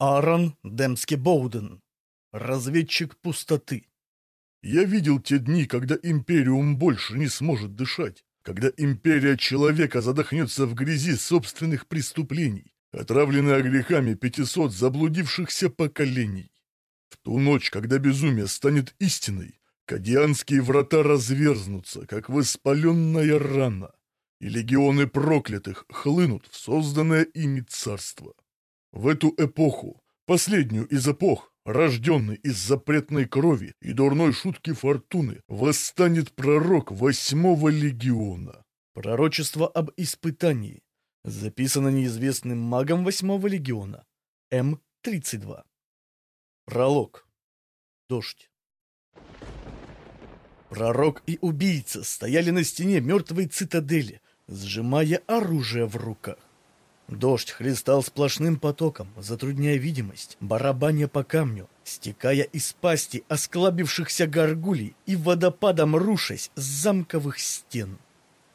Аарон Демски Боуден. Разведчик пустоты. Я видел те дни, когда Империум больше не сможет дышать, когда Империя Человека задохнется в грязи собственных преступлений, отравленная грехами 500 заблудившихся поколений. В ту ночь, когда безумие станет истиной, кадианские врата разверзнутся, как воспаленная рана, и легионы проклятых хлынут в созданное ими царство. В эту эпоху, последнюю из эпох, рожденный из запретной крови и дурной шутки фортуны, восстанет пророк восьмого легиона. Пророчество об испытании. Записано неизвестным магом восьмого легиона. М-32. Пролог. Дождь. Пророк и убийца стояли на стене мертвой цитадели, сжимая оружие в руках. Дождь хлестал сплошным потоком, затрудняя видимость, барабаня по камню, стекая из пасти осклабившихся горгулей и водопадом рушась с замковых стен.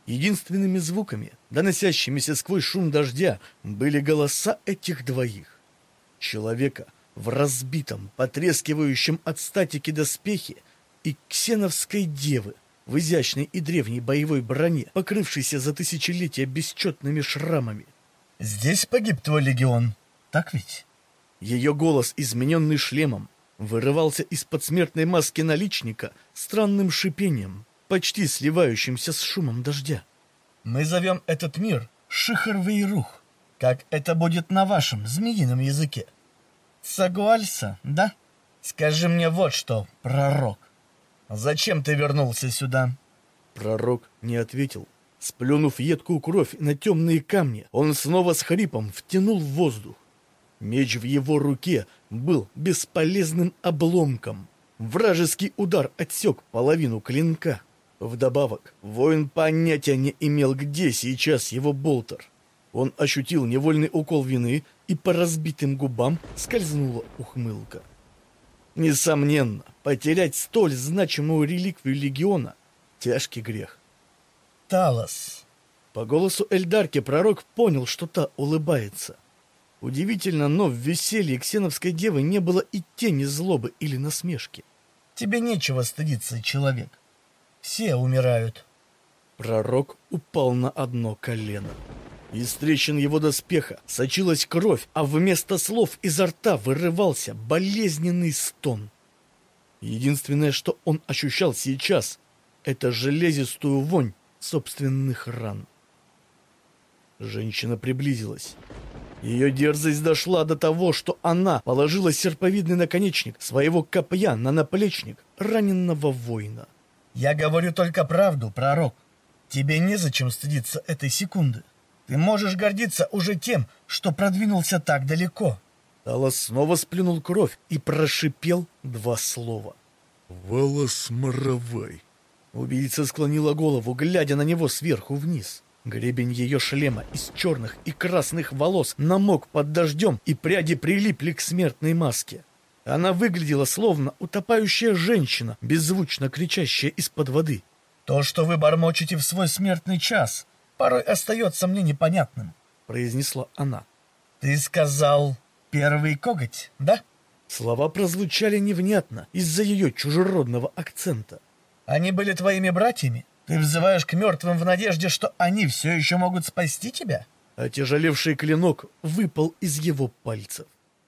Единственными звуками, доносящимися сквозь шум дождя, были голоса этих двоих. Человека в разбитом, потрескивающем от статики доспехе и ксеновской девы в изящной и древней боевой броне, покрывшейся за тысячелетия бесчетными шрамами. «Здесь погиб твой легион, так ведь?» Ее голос, измененный шлемом, вырывался из-под смертной маски наличника странным шипением, почти сливающимся с шумом дождя. «Мы зовем этот мир Шихар-Вейрух. Как это будет на вашем змеином языке?» «Сагуальса, да? Скажи мне вот что, пророк. Зачем ты вернулся сюда?» Пророк не ответил. Сплюнув едкую кровь на темные камни, он снова с хрипом втянул в воздух. Меч в его руке был бесполезным обломком. Вражеский удар отсек половину клинка. Вдобавок, воин понятия не имел, где сейчас его болтер. Он ощутил невольный укол вины, и по разбитым губам скользнула ухмылка. Несомненно, потерять столь значимую реликвию легиона — тяжкий грех. Талос. По голосу Эльдарки пророк понял, что та улыбается. Удивительно, но в веселье ксеновской девы не было и тени злобы или насмешки. Тебе нечего стыдиться, человек. Все умирают. Пророк упал на одно колено. Из трещин его доспеха сочилась кровь, а вместо слов изо рта вырывался болезненный стон. Единственное, что он ощущал сейчас, это железистую вонь собственных ран. Женщина приблизилась. Ее дерзость дошла до того, что она положила серповидный наконечник своего копья на наплечник раненного воина. «Я говорю только правду, пророк. Тебе незачем стыдиться этой секунды. Ты можешь гордиться уже тем, что продвинулся так далеко». Талос снова сплюнул кровь и прошипел два слова. «Волос моровай». Убийца склонила голову, глядя на него сверху вниз. Гребень ее шлема из черных и красных волос намок под дождем, и пряди прилипли к смертной маске. Она выглядела словно утопающая женщина, беззвучно кричащая из-под воды. «То, что вы бормочете в свой смертный час, порой остается мне непонятным», — произнесла она. «Ты сказал первый коготь, да?» Слова прозвучали невнятно из-за ее чужеродного акцента. Они были твоими братьями? Ты взываешь к мертвым в надежде, что они все еще могут спасти тебя?» Отяжелевший клинок выпал из его пальцев.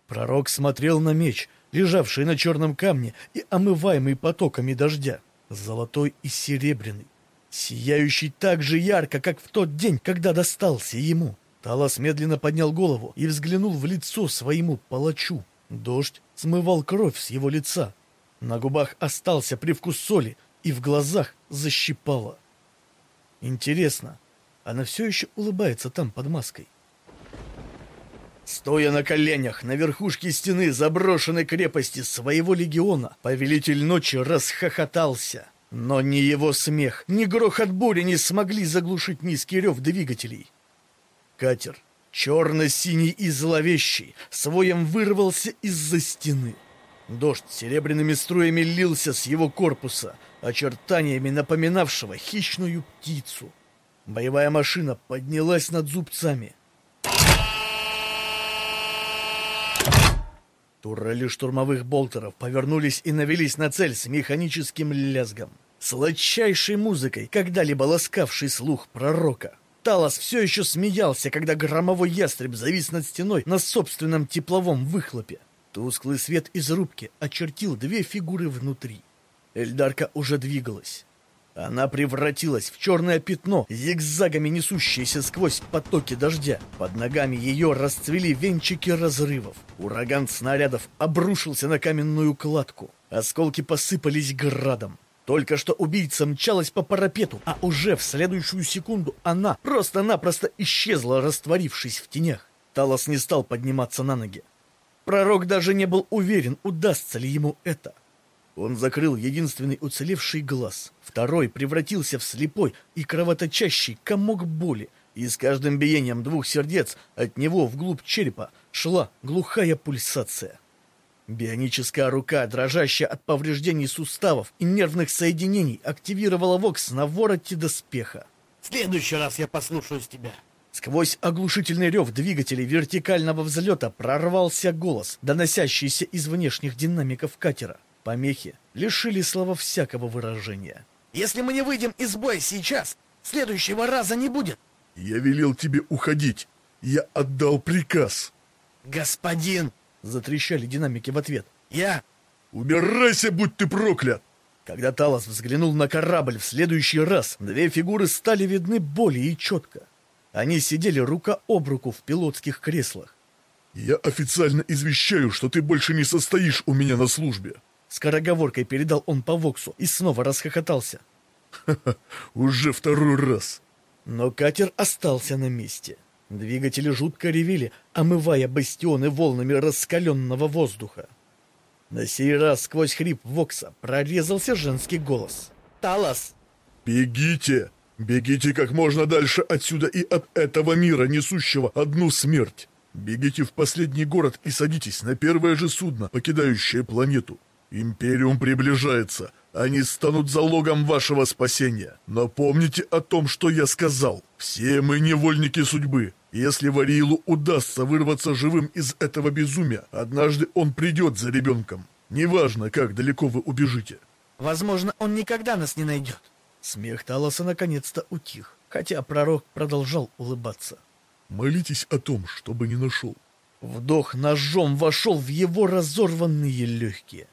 Пророк смотрел на меч, лежавший на черном камне и омываемый потоками дождя, золотой и серебряный, сияющий так же ярко, как в тот день, когда достался ему. Талас медленно поднял голову и взглянул в лицо своему палачу. Дождь смывал кровь с его лица. На губах остался привкус соли, и в глазах защипало. Интересно, она все еще улыбается там под маской? Стоя на коленях на верхушке стены заброшенной крепости своего легиона, повелитель ночи расхохотался. Но ни его смех, ни грохот бури не смогли заглушить низкий рев двигателей. Катер, черно-синий и зловещий, своем вырвался из-за стены. Дождь серебряными струями лился с его корпуса, очертаниями напоминавшего хищную птицу. Боевая машина поднялась над зубцами. Турели штурмовых болтеров повернулись и навелись на цель с механическим лязгом. Сладчайшей музыкой, когда-либо ласкавший слух пророка. Талос все еще смеялся, когда громовой ястреб завис над стеной на собственном тепловом выхлопе. Тусклый свет из рубки очертил две фигуры внутри. Эльдарка уже двигалась. Она превратилась в черное пятно, зигзагами несущееся сквозь потоки дождя. Под ногами ее расцвели венчики разрывов. Ураган снарядов обрушился на каменную кладку. Осколки посыпались градом. Только что убийца мчалась по парапету, а уже в следующую секунду она просто-напросто исчезла, растворившись в тенях. Талос не стал подниматься на ноги. Пророк даже не был уверен, удастся ли ему это. Он закрыл единственный уцелевший глаз. Второй превратился в слепой и кровоточащий комок боли, и с каждым биением двух сердец от него вглубь черепа шла глухая пульсация. Бионическая рука, дрожащая от повреждений суставов и нервных соединений, активировала вокс на вороте доспеха. «В следующий раз я послушаюсь тебя», Сквозь оглушительный рев двигателей вертикального взлета прорвался голос, доносящийся из внешних динамиков катера. Помехи лишили слова всякого выражения. «Если мы не выйдем из боя сейчас, следующего раза не будет!» «Я велел тебе уходить. Я отдал приказ!» «Господин!» — затрещали динамики в ответ. «Я...» «Убирайся, будь ты проклят!» Когда Талос взглянул на корабль в следующий раз, две фигуры стали видны более четко. Они сидели рука об руку в пилотских креслах. «Я официально извещаю, что ты больше не состоишь у меня на службе!» Скороговоркой передал он по Воксу и снова расхохотался. «Ха-ха, уже второй раз!» Но катер остался на месте. Двигатели жутко ревели, омывая бастионы волнами раскаленного воздуха. На сей раз сквозь хрип Вокса прорезался женский голос. «Талос!» «Бегите! Бегите как можно дальше отсюда и от этого мира, несущего одну смерть! Бегите в последний город и садитесь на первое же судно, покидающее планету. Империум приближается. Они станут залогом вашего спасения. Но помните о том, что я сказал. Все мы невольники судьбы. Если Вариилу удастся вырваться живым из этого безумия, однажды он придет за ребенком. Неважно, как далеко вы убежите. Возможно, он никогда нас не найдет. Смех Талоса наконец-то утих, хотя пророк продолжал улыбаться. Молитесь о том, чтобы не нашел. Вдох ножом вошел в его разорванные легкие.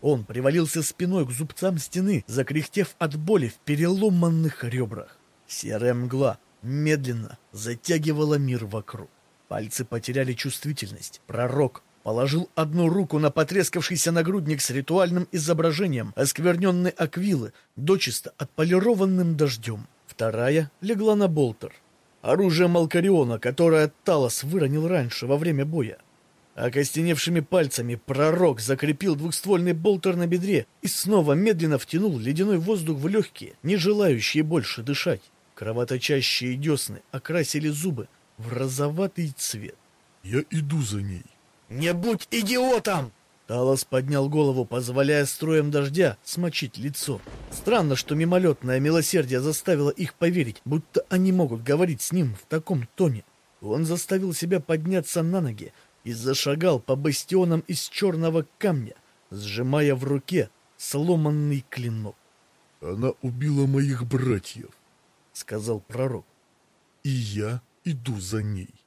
Он привалился спиной к зубцам стены, закряхтев от боли в переломанных ребрах. Серая мгла медленно затягивала мир вокруг. Пальцы потеряли чувствительность. Пророк положил одну руку на потрескавшийся нагрудник с ритуальным изображением оскверненной аквилы, дочисто отполированным дождем. Вторая легла на болтер. Оружие Малкариона, которое Талос выронил раньше во время боя. Окостеневшими пальцами пророк закрепил двухствольный болтер на бедре и снова медленно втянул ледяной воздух в легкие, не желающие больше дышать. Кровоточащие десны окрасили зубы в розоватый цвет. Я иду за ней. «Не будь идиотом!» Талос поднял голову, позволяя строем дождя смочить лицо. Странно, что мимолетное милосердие заставило их поверить, будто они могут говорить с ним в таком тоне. Он заставил себя подняться на ноги, и зашагал по бастионам из черного камня, сжимая в руке сломанный клинок. «Она убила моих братьев», — сказал пророк. — «и я иду за ней».